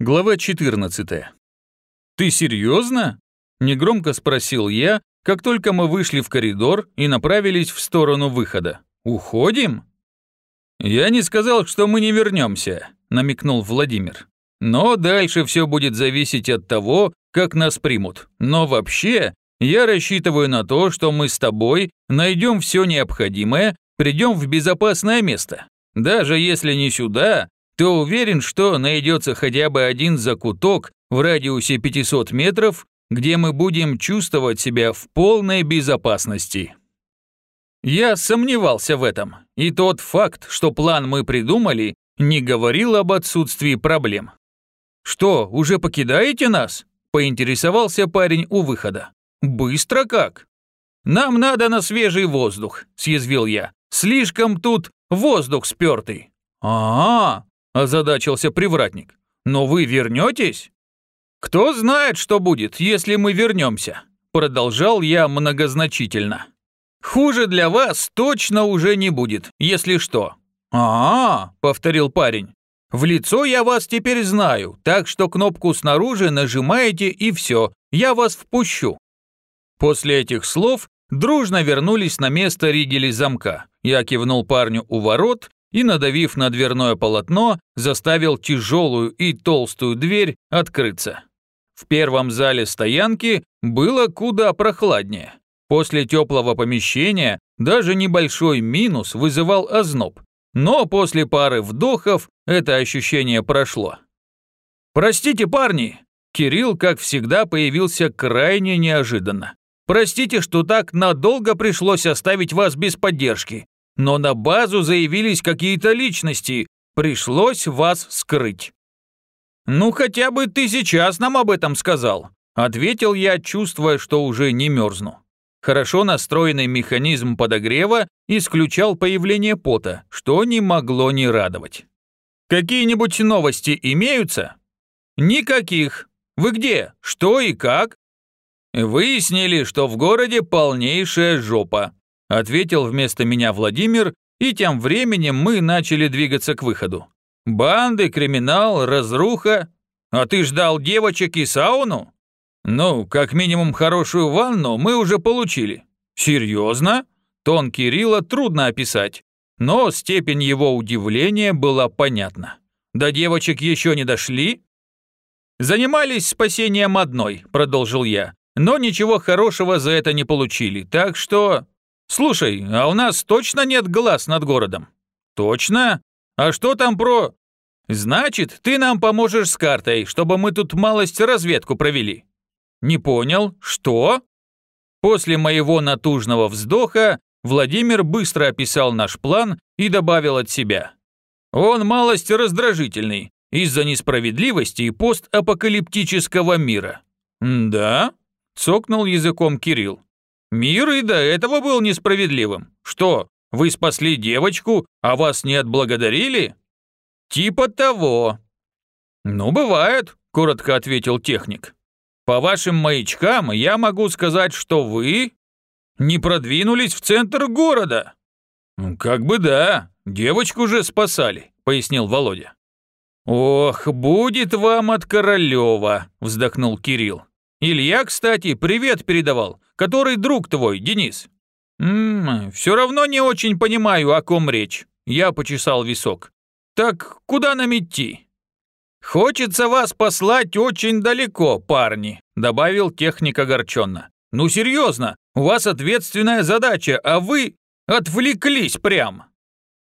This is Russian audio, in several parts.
Глава 14. «Ты серьезно?» – негромко спросил я, как только мы вышли в коридор и направились в сторону выхода. «Уходим?» «Я не сказал, что мы не вернемся», – намекнул Владимир. «Но дальше все будет зависеть от того, как нас примут. Но вообще, я рассчитываю на то, что мы с тобой найдем все необходимое, придем в безопасное место. Даже если не сюда, ты уверен, что найдется хотя бы один закуток в радиусе 500 метров, где мы будем чувствовать себя в полной безопасности? Я сомневался в этом, и тот факт, что план мы придумали, не говорил об отсутствии проблем. «Что, уже покидаете нас?» – поинтересовался парень у выхода. «Быстро как?» «Нам надо на свежий воздух», – съязвил я. «Слишком тут воздух спертый». «А-а-а!» Озадачился привратник. «Но вы вернетесь?» «Кто знает, что будет, если мы вернемся?» Продолжал я многозначительно. «Хуже для вас точно уже не будет, если что». «А-а-а», повторил парень. «В лицо я вас теперь знаю, так что кнопку снаружи нажимаете и все, я вас впущу». После этих слов дружно вернулись на место ригели замка. Я кивнул парню у ворот, и, надавив на дверное полотно, заставил тяжелую и толстую дверь открыться. В первом зале стоянки было куда прохладнее. После теплого помещения даже небольшой минус вызывал озноб, но после пары вдохов это ощущение прошло. «Простите, парни!» Кирилл, как всегда, появился крайне неожиданно. «Простите, что так надолго пришлось оставить вас без поддержки но на базу заявились какие-то личности, пришлось вас скрыть». «Ну, хотя бы ты сейчас нам об этом сказал», ответил я, чувствуя, что уже не мерзну. Хорошо настроенный механизм подогрева исключал появление пота, что не могло не радовать. «Какие-нибудь новости имеются?» «Никаких. Вы где? Что и как?» «Выяснили, что в городе полнейшая жопа ответил вместо меня Владимир, и тем временем мы начали двигаться к выходу. Банды, криминал, разруха. А ты ждал девочек и сауну? Ну, как минимум хорошую ванну мы уже получили. Серьезно? Тон Кирилла трудно описать, но степень его удивления была понятна. До девочек еще не дошли? Занимались спасением одной, продолжил я, но ничего хорошего за это не получили, так что... «Слушай, а у нас точно нет глаз над городом?» «Точно? А что там про...» «Значит, ты нам поможешь с картой, чтобы мы тут малость разведку провели». «Не понял. Что?» После моего натужного вздоха Владимир быстро описал наш план и добавил от себя. «Он малость раздражительный из-за несправедливости и постапокалиптического мира». «Да?» – цокнул языком Кирилл. Мир и до этого был несправедливым. Что, вы спасли девочку, а вас не отблагодарили? Типа того. Ну, бывает, коротко ответил техник. По вашим маячкам я могу сказать, что вы не продвинулись в центр города. Как бы да, девочку же спасали, пояснил Володя. Ох, будет вам от Королева, вздохнул Кирилл. Илья, кстати, привет передавал. Который друг твой, Денис? Ммм, все равно не очень понимаю, о ком речь. Я почесал висок. Так куда нам идти? Хочется вас послать очень далеко, парни, добавил техник огорченно. Ну серьезно, у вас ответственная задача, а вы отвлеклись прям.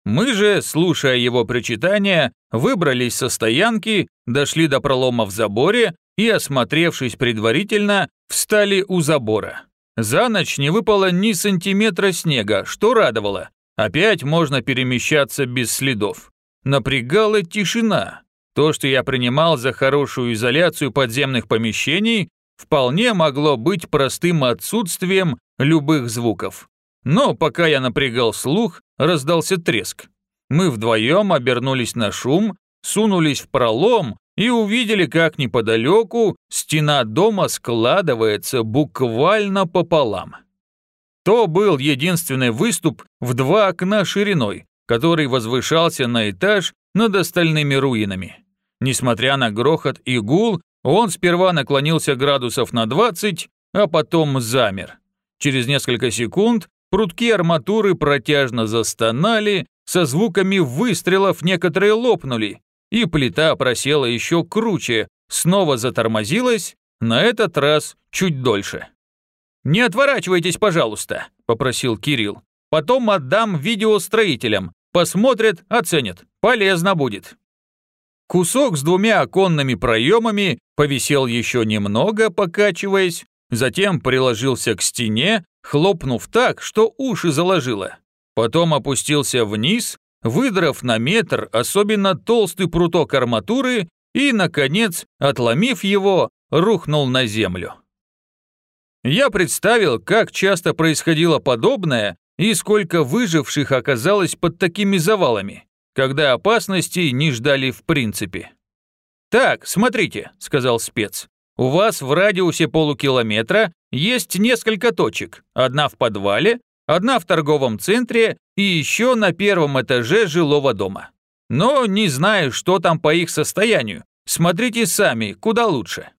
Мы же, слушая его причитания, выбрались со стоянки, дошли до пролома в заборе и, осмотревшись предварительно, встали у забора. За ночь не выпало ни сантиметра снега, что радовало. Опять можно перемещаться без следов. Напрягала тишина. То, что я принимал за хорошую изоляцию подземных помещений, вполне могло быть простым отсутствием любых звуков. Но пока я напрягал слух, раздался треск. Мы вдвоем обернулись на шум, сунулись в пролом и увидели, как неподалеку стена дома складывается буквально пополам. То был единственный выступ в два окна шириной, который возвышался на этаж над остальными руинами. Несмотря на грохот и гул, он сперва наклонился градусов на 20, а потом замер. Через несколько секунд прутки арматуры протяжно застонали, со звуками выстрелов некоторые лопнули, и плита просела еще круче, снова затормозилась, на этот раз чуть дольше. «Не отворачивайтесь, пожалуйста», – попросил Кирилл. «Потом отдам видео строителям. Посмотрят, оценят. Полезно будет». Кусок с двумя оконными проемами повисел еще немного, покачиваясь, затем приложился к стене, хлопнув так, что уши заложило. Потом опустился вниз, выдрав на метр особенно толстый пруток арматуры и, наконец, отломив его, рухнул на землю. Я представил, как часто происходило подобное и сколько выживших оказалось под такими завалами, когда опасностей не ждали в принципе. «Так, смотрите», — сказал спец, «у вас в радиусе полукилометра есть несколько точек, одна в подвале, одна в торговом центре и еще на первом этаже жилого дома. Но не знаю, что там по их состоянию. Смотрите сами, куда лучше».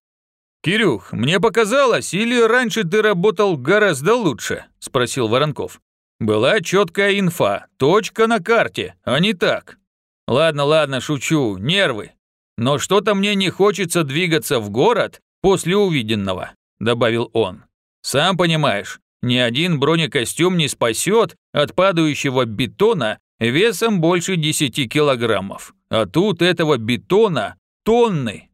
«Кирюх, мне показалось, или раньше ты работал гораздо лучше?» – спросил Воронков. «Была четкая инфа, точка на карте, а не так. Ладно, ладно, шучу, нервы. Но что-то мне не хочется двигаться в город после увиденного», – добавил он. «Сам понимаешь, ни один бронекостюм не спасет от падающего бетона весом больше 10 килограммов. А тут этого бетона тонны.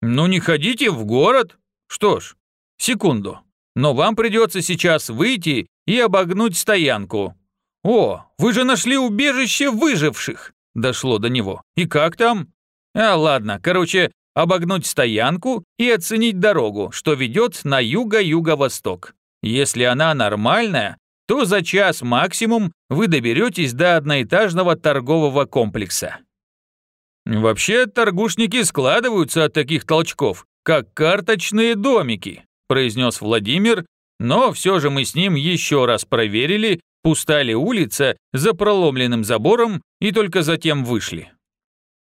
Ну не ходите в город. Что ж, секунду. Но вам придется сейчас выйти и обогнуть стоянку. О, вы же нашли убежище выживших. Дошло до него. И как там? А, ладно, короче, обогнуть стоянку и оценить дорогу, что ведет на юго-юго-восток. Если она нормальная, то за час максимум вы доберетесь до одноэтажного торгового комплекса. Вообще, торгушники складываются от таких толчков, как карточные домики, произнес Владимир, но все же мы с ним еще раз проверили, пуста ли улица за проломленным забором и только затем вышли.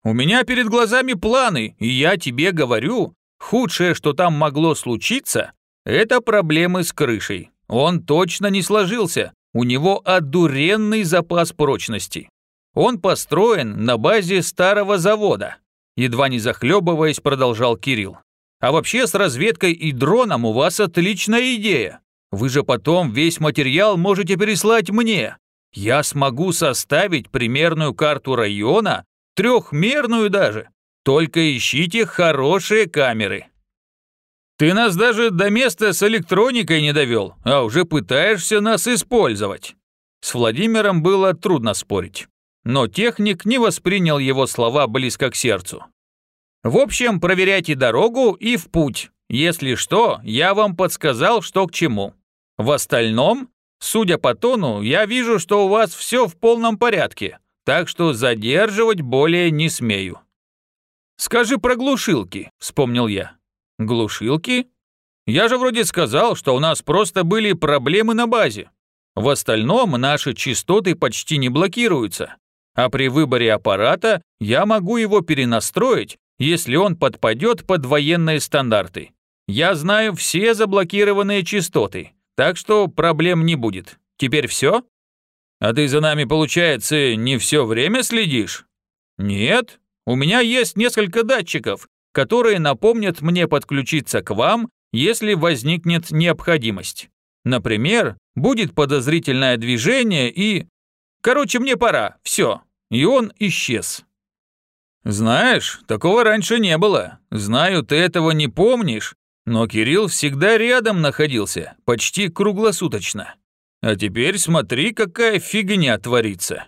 У меня перед глазами планы, и я тебе говорю, худшее, что там могло случиться, это проблемы с крышей. Он точно не сложился, у него одуренный запас прочности. Он построен на базе старого завода. Едва не захлебываясь, продолжал Кирилл. А вообще с разведкой и дроном у вас отличная идея. Вы же потом весь материал можете переслать мне. Я смогу составить примерную карту района, трехмерную даже. Только ищите хорошие камеры. Ты нас даже до места с электроникой не довел, а уже пытаешься нас использовать. С Владимиром было трудно спорить, но техник не воспринял его слова близко к сердцу. В общем, проверяйте дорогу и в путь. Если что, я вам подсказал, что к чему. В остальном, судя по тону, я вижу, что у вас все в полном порядке, так что задерживать более не смею. «Скажи про глушилки», — вспомнил я. Глушилки? Я же вроде сказал, что у нас просто были проблемы на базе. В остальном наши частоты почти не блокируются. А при выборе аппарата я могу его перенастроить, если он подпадет под военные стандарты. Я знаю все заблокированные частоты, так что проблем не будет. Теперь все? А ты за нами, получается, не все время следишь? Нет, у меня есть несколько датчиков, которые напомнят мне подключиться к вам, если возникнет необходимость. Например, будет подозрительное движение и... Короче, мне пора, все. И он исчез. Знаешь, такого раньше не было. Знаю, ты этого не помнишь, но Кирилл всегда рядом находился, почти круглосуточно. А теперь смотри, какая фигня творится.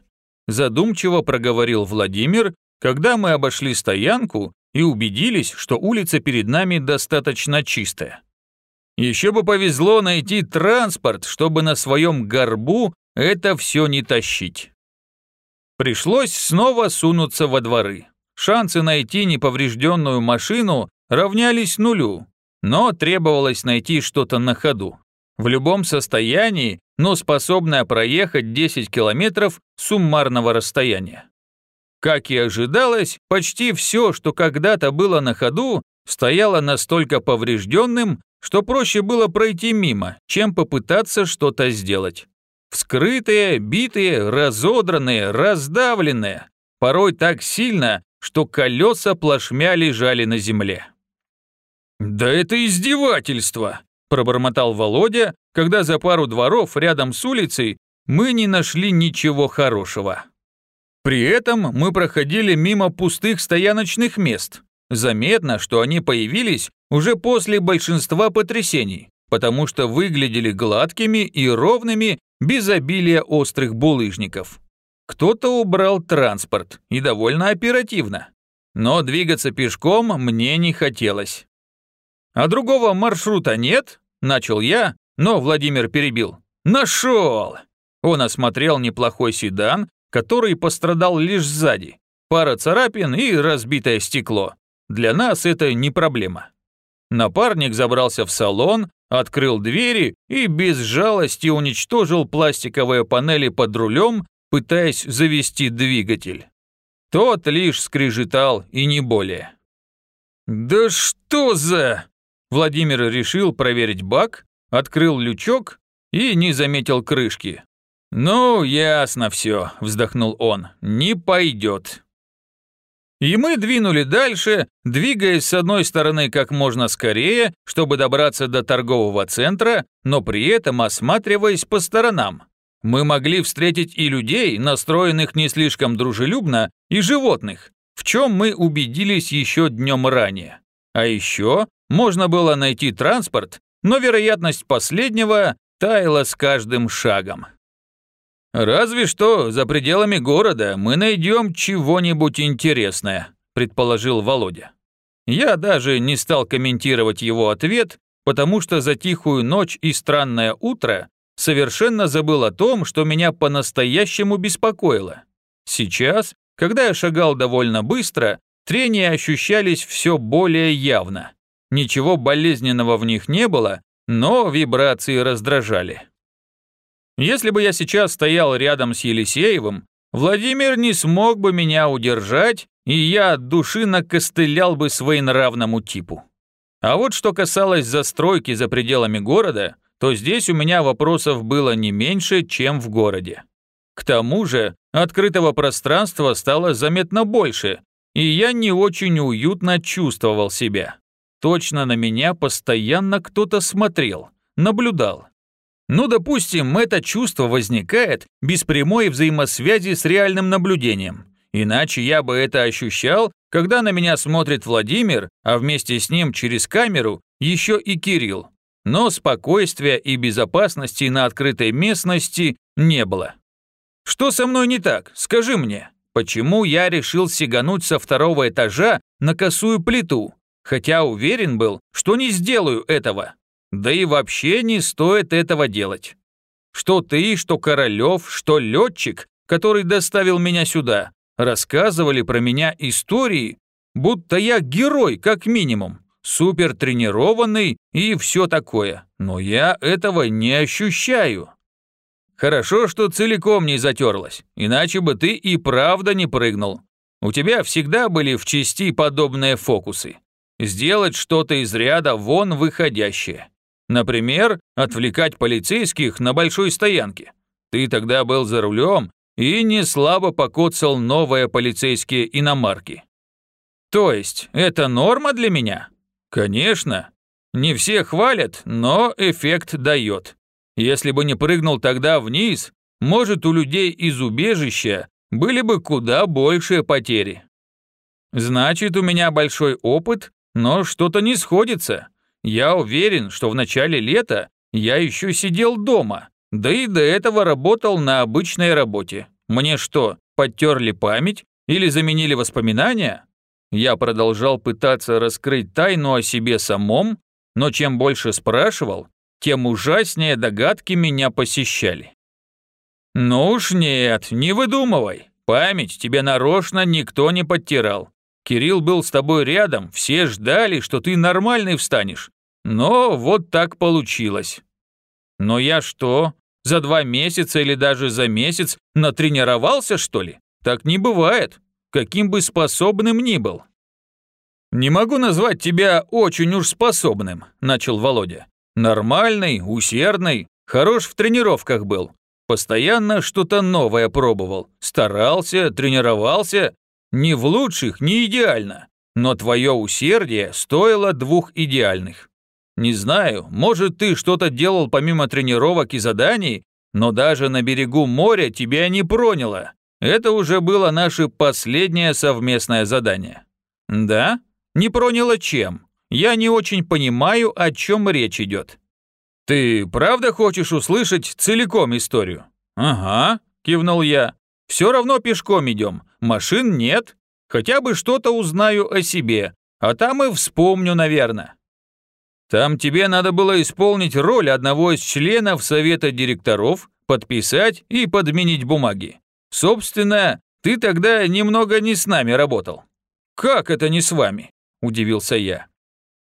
Задумчиво проговорил Владимир, когда мы обошли стоянку и убедились, что улица перед нами достаточно чистая. Еще бы повезло найти транспорт, чтобы на своем горбу это все не тащить. Пришлось снова сунуться во дворы. Шансы найти неповрежденную машину равнялись нулю, но требовалось найти что-то на ходу. В любом состоянии, но способное проехать 10 километров суммарного расстояния. Как и ожидалось, почти все, что когда-то было на ходу, стояло настолько поврежденным, что проще было пройти мимо, чем попытаться что-то сделать. Вскрытые, битые, разодранные, раздавленные. Порой так сильно, что колеса плашмя лежали на земле. «Да это издевательство!» – пробормотал Володя, когда за пару дворов рядом с улицей мы не нашли ничего хорошего. При этом мы проходили мимо пустых стояночных мест. Заметно, что они появились уже после большинства потрясений, потому что выглядели гладкими и ровными без обилия острых булыжников. Кто-то убрал транспорт, и довольно оперативно. Но двигаться пешком мне не хотелось. «А другого маршрута нет?» – начал я, но Владимир перебил. «Нашел!» Он осмотрел неплохой седан, который пострадал лишь сзади. Пара царапин и разбитое стекло. Для нас это не проблема. Напарник забрался в салон, открыл двери и без жалости уничтожил пластиковые панели под рулем, пытаясь завести двигатель. Тот лишь скрежетал и не более. «Да что за...» Владимир решил проверить бак, открыл лючок и не заметил крышки. «Ну, ясно все», – вздохнул он, – «не пойдет». И мы двинули дальше, двигаясь с одной стороны как можно скорее, чтобы добраться до торгового центра, но при этом осматриваясь по сторонам. Мы могли встретить и людей, настроенных не слишком дружелюбно, и животных, в чем мы убедились еще днем ранее. А еще можно было найти транспорт, но вероятность последнего таяла с каждым шагом. «Разве что за пределами города мы найдем чего-нибудь интересное», предположил Володя. Я даже не стал комментировать его ответ, потому что за тихую ночь и странное утро совершенно забыл о том, что меня по-настоящему беспокоило. Сейчас, когда я шагал довольно быстро, трения ощущались все более явно. Ничего болезненного в них не было, но вибрации раздражали. Если бы я сейчас стоял рядом с Елисеевым, Владимир не смог бы меня удержать, и я от души накостылял бы своенравному типу. А вот что касалось застройки за пределами города, то здесь у меня вопросов было не меньше, чем в городе. К тому же открытого пространства стало заметно больше, и я не очень уютно чувствовал себя. Точно на меня постоянно кто-то смотрел, наблюдал. Ну, допустим, это чувство возникает без прямой взаимосвязи с реальным наблюдением. Иначе я бы это ощущал, когда на меня смотрит Владимир, а вместе с ним через камеру еще и Кирилл. Но спокойствия и безопасности на открытой местности не было. Что со мной не так, скажи мне? Почему я решил сигануть со второго этажа на косую плиту, хотя уверен был, что не сделаю этого? Да и вообще не стоит этого делать. Что ты, что Королёв, что летчик, который доставил меня сюда, рассказывали про меня истории, будто я герой как минимум, супер тренированный и все такое, но я этого не ощущаю. Хорошо, что целиком не затерлась, иначе бы ты и правда не прыгнул. У тебя всегда были в части подобные фокусы. Сделать что-то из ряда вон выходящее. Например, отвлекать полицейских на большой стоянке. Ты тогда был за рулем и не слабо покоцал новые полицейские иномарки. То есть, это норма для меня? Конечно. Не все хвалят, но эффект дает. Если бы не прыгнул тогда вниз, может, у людей из убежища были бы куда большие потери. Значит, у меня большой опыт, но что-то не сходится. Я уверен, что в начале лета я еще сидел дома, да и до этого работал на обычной работе. Мне что, подтерли память или заменили воспоминания? Я продолжал пытаться раскрыть тайну о себе самом, но чем больше спрашивал, тем ужаснее догадки меня посещали. «Ну уж нет, не выдумывай. Память тебе нарочно никто не подтирал. Кирилл был с тобой рядом, все ждали, что ты нормальный встанешь. Но вот так получилось. Но я что, за два месяца или даже за месяц натренировался, что ли? Так не бывает. каким бы способным ни был. «Не могу назвать тебя очень уж способным», – начал Володя. «Нормальный, усердный, хорош в тренировках был. Постоянно что-то новое пробовал. Старался, тренировался. Не в лучших, не идеально. Но твое усердие стоило двух идеальных. Не знаю, может, ты что-то делал помимо тренировок и заданий, но даже на берегу моря тебя не проняло. Это уже было наше последнее совместное задание. Да? Не проняло чем? Я не очень понимаю, о чем речь идет. Ты правда хочешь услышать целиком историю? Ага, кивнул я. Все равно пешком идем, машин нет. Хотя бы что-то узнаю о себе, а там и вспомню, наверное. Там тебе надо было исполнить роль одного из членов совета директоров, подписать и подменить бумаги. Собственно, ты тогда немного не с нами работал. Как это не с вами? – удивился я.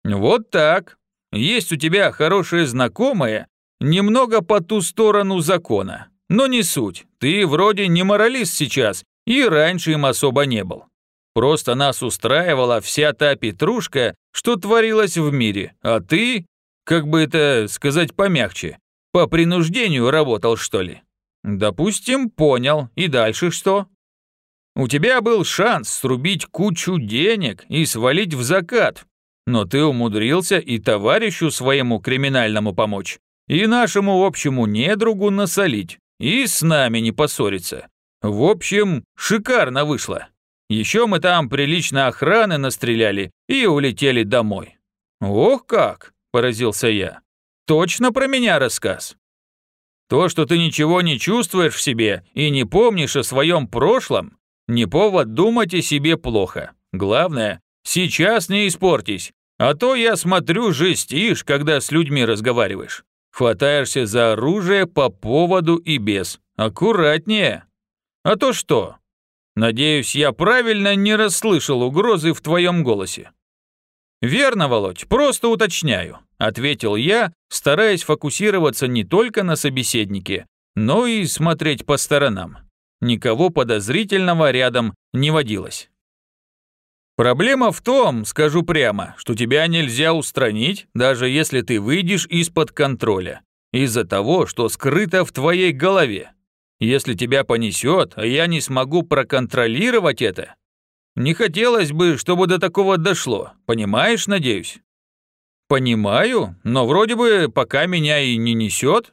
«Вот так. Есть у тебя хорошие знакомые, немного по ту сторону закона. Но не суть, ты вроде не моралист сейчас, и раньше им особо не был. Просто нас устраивала вся та петрушка, что творилась в мире, а ты, как бы это сказать помягче, по принуждению работал, что ли? Допустим, понял. И дальше что? У тебя был шанс срубить кучу денег и свалить в закат, но ты умудрился и товарищу своему криминальному помочь, и нашему общему недругу насолить, и с нами не поссориться. В общем, шикарно вышло. Еще мы там прилично охраны настреляли и улетели домой. Ох как, поразился я. Точно про меня рассказ. То, что ты ничего не чувствуешь в себе и не помнишь о своем прошлом, не повод думать о себе плохо. Главное, сейчас не испортись. А то я смотрю, жестишь, когда с людьми разговариваешь. Хватаешься за оружие по поводу и без. Аккуратнее. А то что? Надеюсь, я правильно не расслышал угрозы в твоем голосе. «Верно, Володь, просто уточняю», – ответил я, стараясь фокусироваться не только на собеседнике, но и смотреть по сторонам. Никого подозрительного рядом не водилось. Проблема в том, скажу прямо, что тебя нельзя устранить, даже если ты выйдешь из-под контроля, из-за того, что скрыто в твоей голове. Если тебя понесет, а я не смогу проконтролировать это, не хотелось бы, чтобы до такого дошло, понимаешь, надеюсь? Понимаю, но вроде бы пока меня и не несет,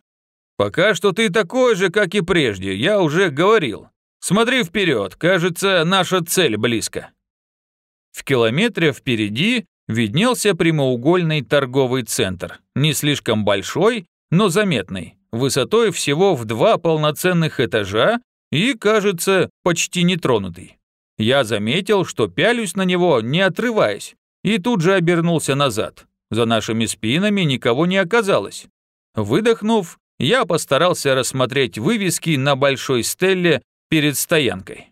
«Пока что ты такой же, как и прежде, я уже говорил. Смотри вперед, кажется, наша цель близко». В километре впереди виднелся прямоугольный торговый центр, не слишком большой, но заметный, высотой всего в два полноценных этажа и, кажется, почти нетронутый. Я заметил, что пялюсь на него, не отрываясь, и тут же обернулся назад. За нашими спинами никого не оказалось. Выдохнув, я постарался рассмотреть вывески на большой стелле перед стоянкой.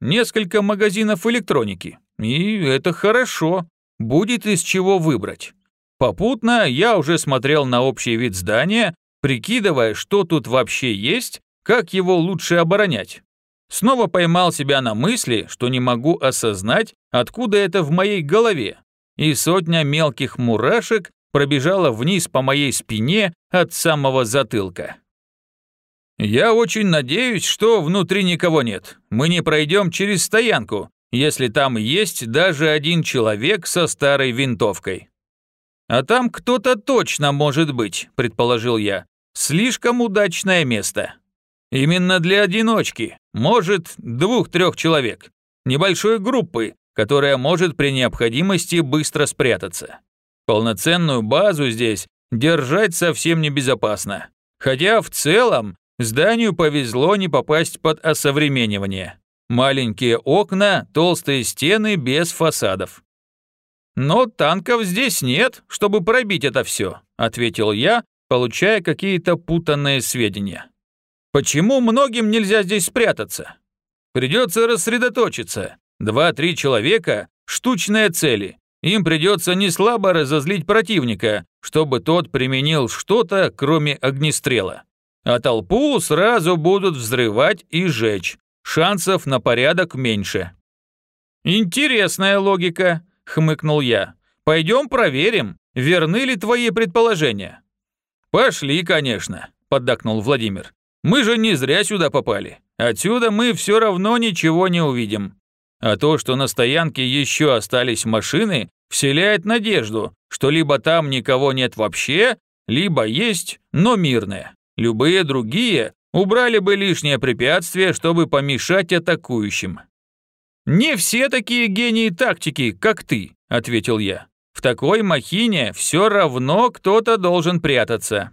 Несколько магазинов электроники, и это хорошо, будет из чего выбрать. Попутно я уже смотрел на общий вид здания, прикидывая, что тут вообще есть, как его лучше оборонять. Снова поймал себя на мысли, что не могу осознать, откуда это в моей голове, и сотня мелких мурашек пробежала вниз по моей спине от самого затылка. «Я очень надеюсь, что внутри никого нет. Мы не пройдем через стоянку, если там есть даже один человек со старой винтовкой». «А там кто-то точно может быть», – предположил я. «Слишком удачное место. Именно для одиночки, может, двух-трех человек. Небольшой группы, которая может при необходимости быстро спрятаться. Полноценную базу здесь держать совсем небезопасно. Хотя в целом зданию повезло не попасть под осовременивание. Маленькие окна, толстые стены без фасадов. «Но танков здесь нет, чтобы пробить это все», – ответил я, получая какие-то путанные сведения. «Почему многим нельзя здесь спрятаться? Придется рассредоточиться. Два-три человека – штучные цели, им придется не слабо разозлить противника, чтобы тот применил что-то, кроме огнестрела. А толпу сразу будут взрывать и жечь. Шансов на порядок меньше. «Интересная логика», — хмыкнул я. «Пойдем проверим, верны ли твои предположения». «Пошли, конечно», — поддакнул Владимир. «Мы же не зря сюда попали. Отсюда мы все равно ничего не увидим. А то, что на стоянке еще остались машины, вселяет надежду, что либо там никого нет вообще, либо есть, но мирные. Любые другие убрали бы лишнее препятствие, чтобы помешать атакующим. «Не все такие гении тактики, как ты», — ответил я. «В такой махине все равно кто-то должен прятаться».